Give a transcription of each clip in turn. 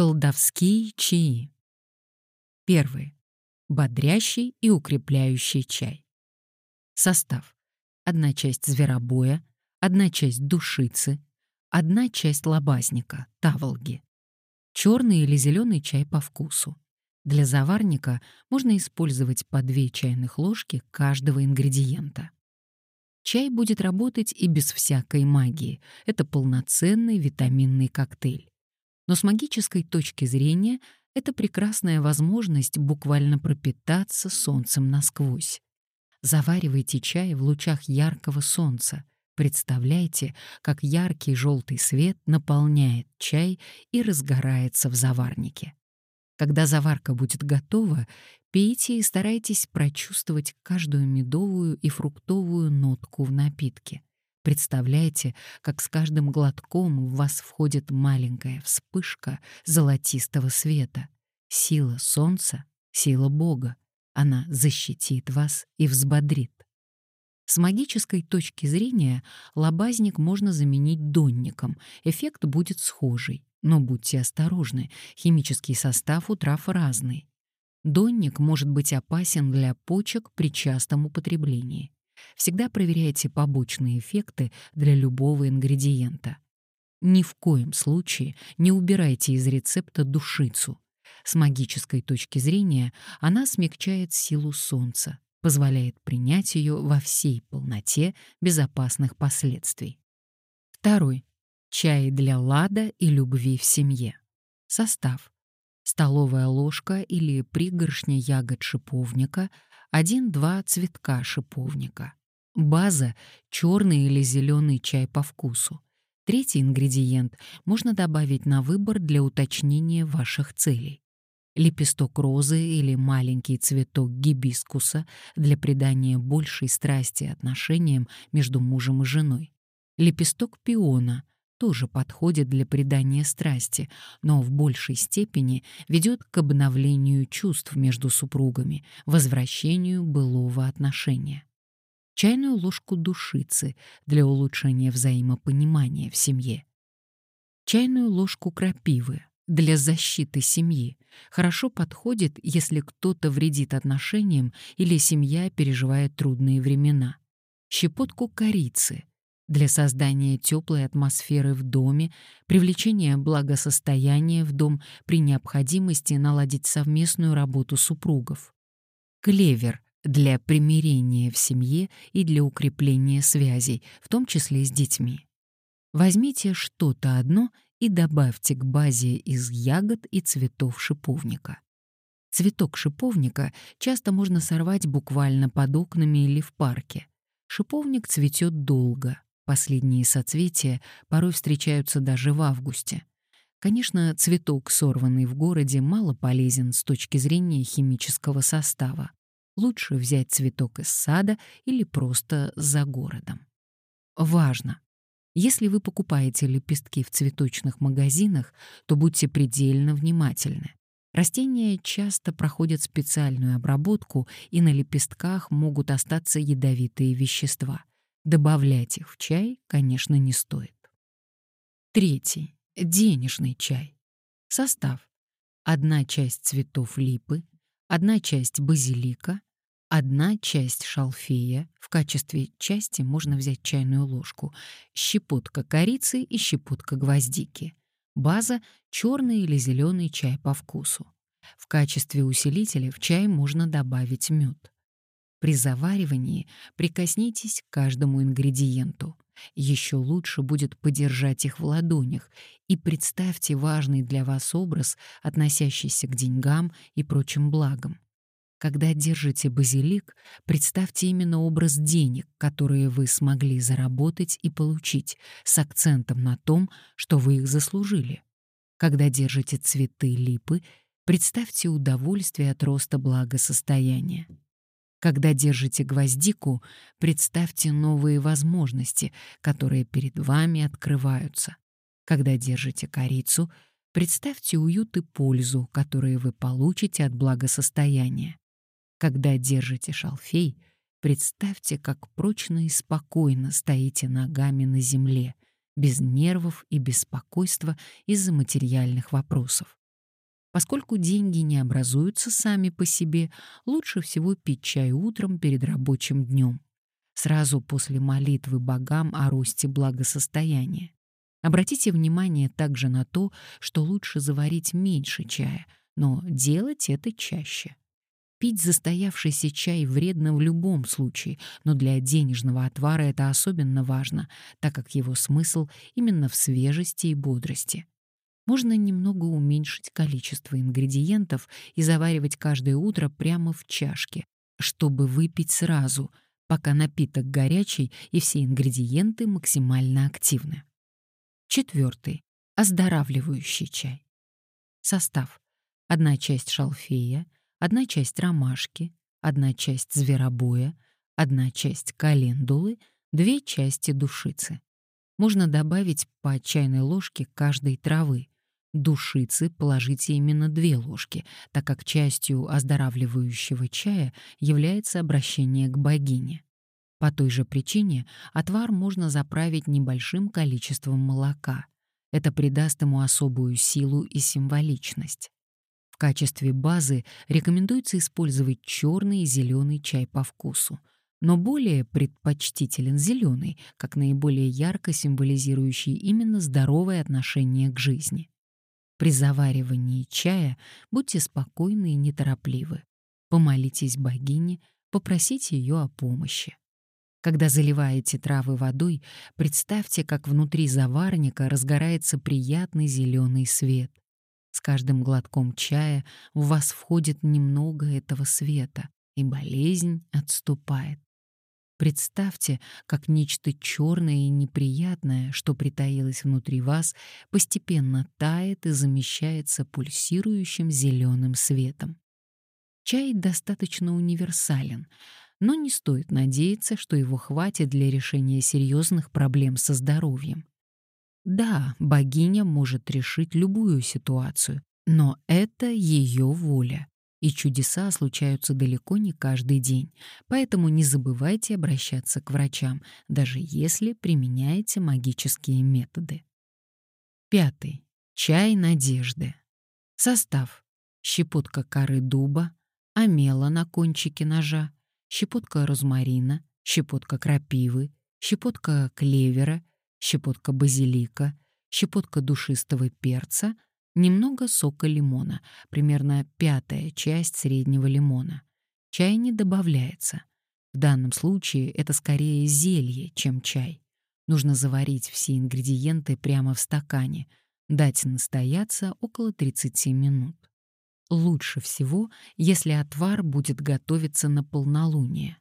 Колдовские чаи. Первый. Бодрящий и укрепляющий чай. Состав. Одна часть зверобоя, одна часть душицы, одна часть лобазника, таволги. Черный или зеленый чай по вкусу. Для заварника можно использовать по 2 чайных ложки каждого ингредиента. Чай будет работать и без всякой магии. Это полноценный витаминный коктейль. Но с магической точки зрения это прекрасная возможность буквально пропитаться солнцем насквозь. Заваривайте чай в лучах яркого солнца. Представляйте, как яркий желтый свет наполняет чай и разгорается в заварнике. Когда заварка будет готова, пейте и старайтесь прочувствовать каждую медовую и фруктовую нотку в напитке. Представляйте, как с каждым глотком в вас входит маленькая вспышка золотистого света. Сила солнца, сила Бога. Она защитит вас и взбодрит. С магической точки зрения лобазник можно заменить донником, эффект будет схожий. Но будьте осторожны, химический состав у трав разный. Донник может быть опасен для почек при частом употреблении. Всегда проверяйте побочные эффекты для любого ингредиента. Ни в коем случае не убирайте из рецепта душицу. С магической точки зрения она смягчает силу солнца, позволяет принять ее во всей полноте безопасных последствий. Второй. Чай для лада и любви в семье. Состав. Столовая ложка или пригоршня ягод шиповника, 1-2 цветка шиповника. База — черный или зеленый чай по вкусу. Третий ингредиент можно добавить на выбор для уточнения ваших целей. Лепесток розы или маленький цветок гибискуса для придания большей страсти отношениям между мужем и женой. Лепесток пиона тоже подходит для придания страсти, но в большей степени ведет к обновлению чувств между супругами, возвращению былого отношения. Чайную ложку душицы для улучшения взаимопонимания в семье. Чайную ложку крапивы для защиты семьи. Хорошо подходит, если кто-то вредит отношениям или семья переживает трудные времена. Щепотку корицы для создания теплой атмосферы в доме, привлечения благосостояния в дом при необходимости наладить совместную работу супругов. Клевер для примирения в семье и для укрепления связей, в том числе с детьми. Возьмите что-то одно и добавьте к базе из ягод и цветов шиповника. Цветок шиповника часто можно сорвать буквально под окнами или в парке. Шиповник цветет долго, Последние соцветия порой встречаются даже в августе. Конечно, цветок, сорванный в городе, мало полезен с точки зрения химического состава. Лучше взять цветок из сада или просто за городом. Важно! Если вы покупаете лепестки в цветочных магазинах, то будьте предельно внимательны. Растения часто проходят специальную обработку, и на лепестках могут остаться ядовитые вещества. Добавлять их в чай, конечно, не стоит. Третий. Денежный чай. Состав. Одна часть цветов липы, одна часть базилика, одна часть шалфея, в качестве части можно взять чайную ложку, щепотка корицы и щепотка гвоздики. База — черный или зеленый чай по вкусу. В качестве усилителя в чай можно добавить мед. При заваривании прикоснитесь к каждому ингредиенту. Еще лучше будет подержать их в ладонях и представьте важный для вас образ, относящийся к деньгам и прочим благам. Когда держите базилик, представьте именно образ денег, которые вы смогли заработать и получить, с акцентом на том, что вы их заслужили. Когда держите цветы липы, представьте удовольствие от роста благосостояния. Когда держите гвоздику, представьте новые возможности, которые перед вами открываются. Когда держите корицу, представьте уют и пользу, которые вы получите от благосостояния. Когда держите шалфей, представьте, как прочно и спокойно стоите ногами на земле, без нервов и беспокойства из-за материальных вопросов. Поскольку деньги не образуются сами по себе, лучше всего пить чай утром перед рабочим днем, сразу после молитвы богам о росте благосостояния. Обратите внимание также на то, что лучше заварить меньше чая, но делать это чаще. Пить застоявшийся чай вредно в любом случае, но для денежного отвара это особенно важно, так как его смысл именно в свежести и бодрости. Можно немного уменьшить количество ингредиентов и заваривать каждое утро прямо в чашке, чтобы выпить сразу, пока напиток горячий и все ингредиенты максимально активны. Четвертый. Оздоравливающий чай. Состав. Одна часть шалфея, одна часть ромашки, одна часть зверобоя, одна часть календулы, две части душицы. Можно добавить по чайной ложке каждой травы, Душицы положите именно две ложки, так как частью оздоравливающего чая является обращение к богине. По той же причине отвар можно заправить небольшим количеством молока. Это придаст ему особую силу и символичность. В качестве базы рекомендуется использовать черный и зеленый чай по вкусу, но более предпочтителен зеленый, как наиболее ярко символизирующий именно здоровое отношение к жизни. При заваривании чая будьте спокойны и неторопливы. Помолитесь богине, попросите ее о помощи. Когда заливаете травы водой, представьте, как внутри заварника разгорается приятный зеленый свет. С каждым глотком чая в вас входит немного этого света, и болезнь отступает. Представьте, как нечто черное и неприятное, что притаилось внутри вас, постепенно тает и замещается пульсирующим зеленым светом. Чай достаточно универсален, но не стоит надеяться, что его хватит для решения серьезных проблем со здоровьем. Да, богиня может решить любую ситуацию, но это ее воля и чудеса случаются далеко не каждый день, поэтому не забывайте обращаться к врачам, даже если применяете магические методы. Пятый. Чай надежды. Состав. Щепотка коры дуба, амела на кончике ножа, щепотка розмарина, щепотка крапивы, щепотка клевера, щепотка базилика, щепотка душистого перца — Немного сока лимона, примерно пятая часть среднего лимона. Чай не добавляется. В данном случае это скорее зелье, чем чай. Нужно заварить все ингредиенты прямо в стакане, дать настояться около 30 минут. Лучше всего, если отвар будет готовиться на полнолуние.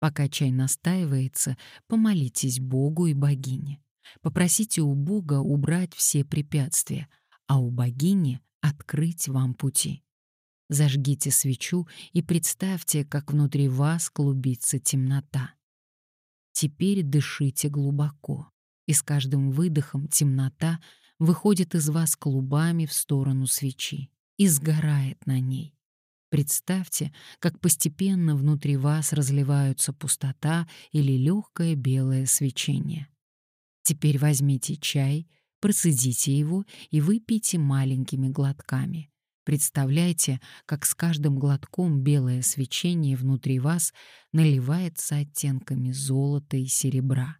Пока чай настаивается, помолитесь Богу и богине. Попросите у Бога убрать все препятствия — а у богини открыть вам пути. Зажгите свечу и представьте, как внутри вас клубится темнота. Теперь дышите глубоко, и с каждым выдохом темнота выходит из вас клубами в сторону свечи и сгорает на ней. Представьте, как постепенно внутри вас разливаются пустота или легкое белое свечение. Теперь возьмите чай Процедите его и выпейте маленькими глотками. Представляйте, как с каждым глотком белое свечение внутри вас наливается оттенками золота и серебра.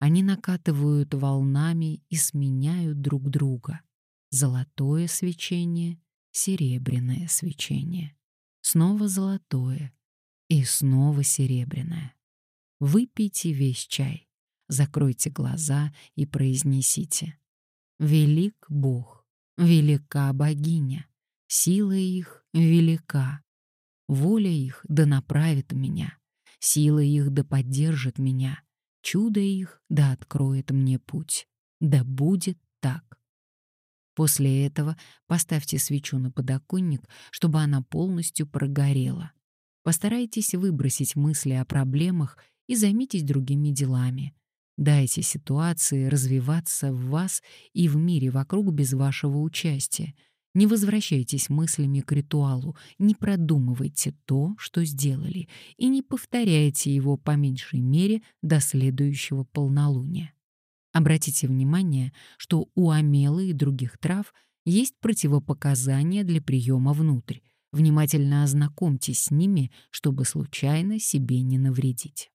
Они накатывают волнами и сменяют друг друга. Золотое свечение, серебряное свечение. Снова золотое и снова серебряное. Выпейте весь чай. Закройте глаза и произнесите. «Велик Бог, велика богиня, сила их велика, воля их да направит меня, сила их да поддержит меня, чудо их да откроет мне путь. Да будет так». После этого поставьте свечу на подоконник, чтобы она полностью прогорела. Постарайтесь выбросить мысли о проблемах и займитесь другими делами. Дайте ситуации развиваться в вас и в мире вокруг без вашего участия. Не возвращайтесь мыслями к ритуалу, не продумывайте то, что сделали, и не повторяйте его по меньшей мере до следующего полнолуния. Обратите внимание, что у амелы и других трав Есть противопоказания для приема внутрь. Внимательно ознакомьтесь с ними, чтобы случайно себе не навредить.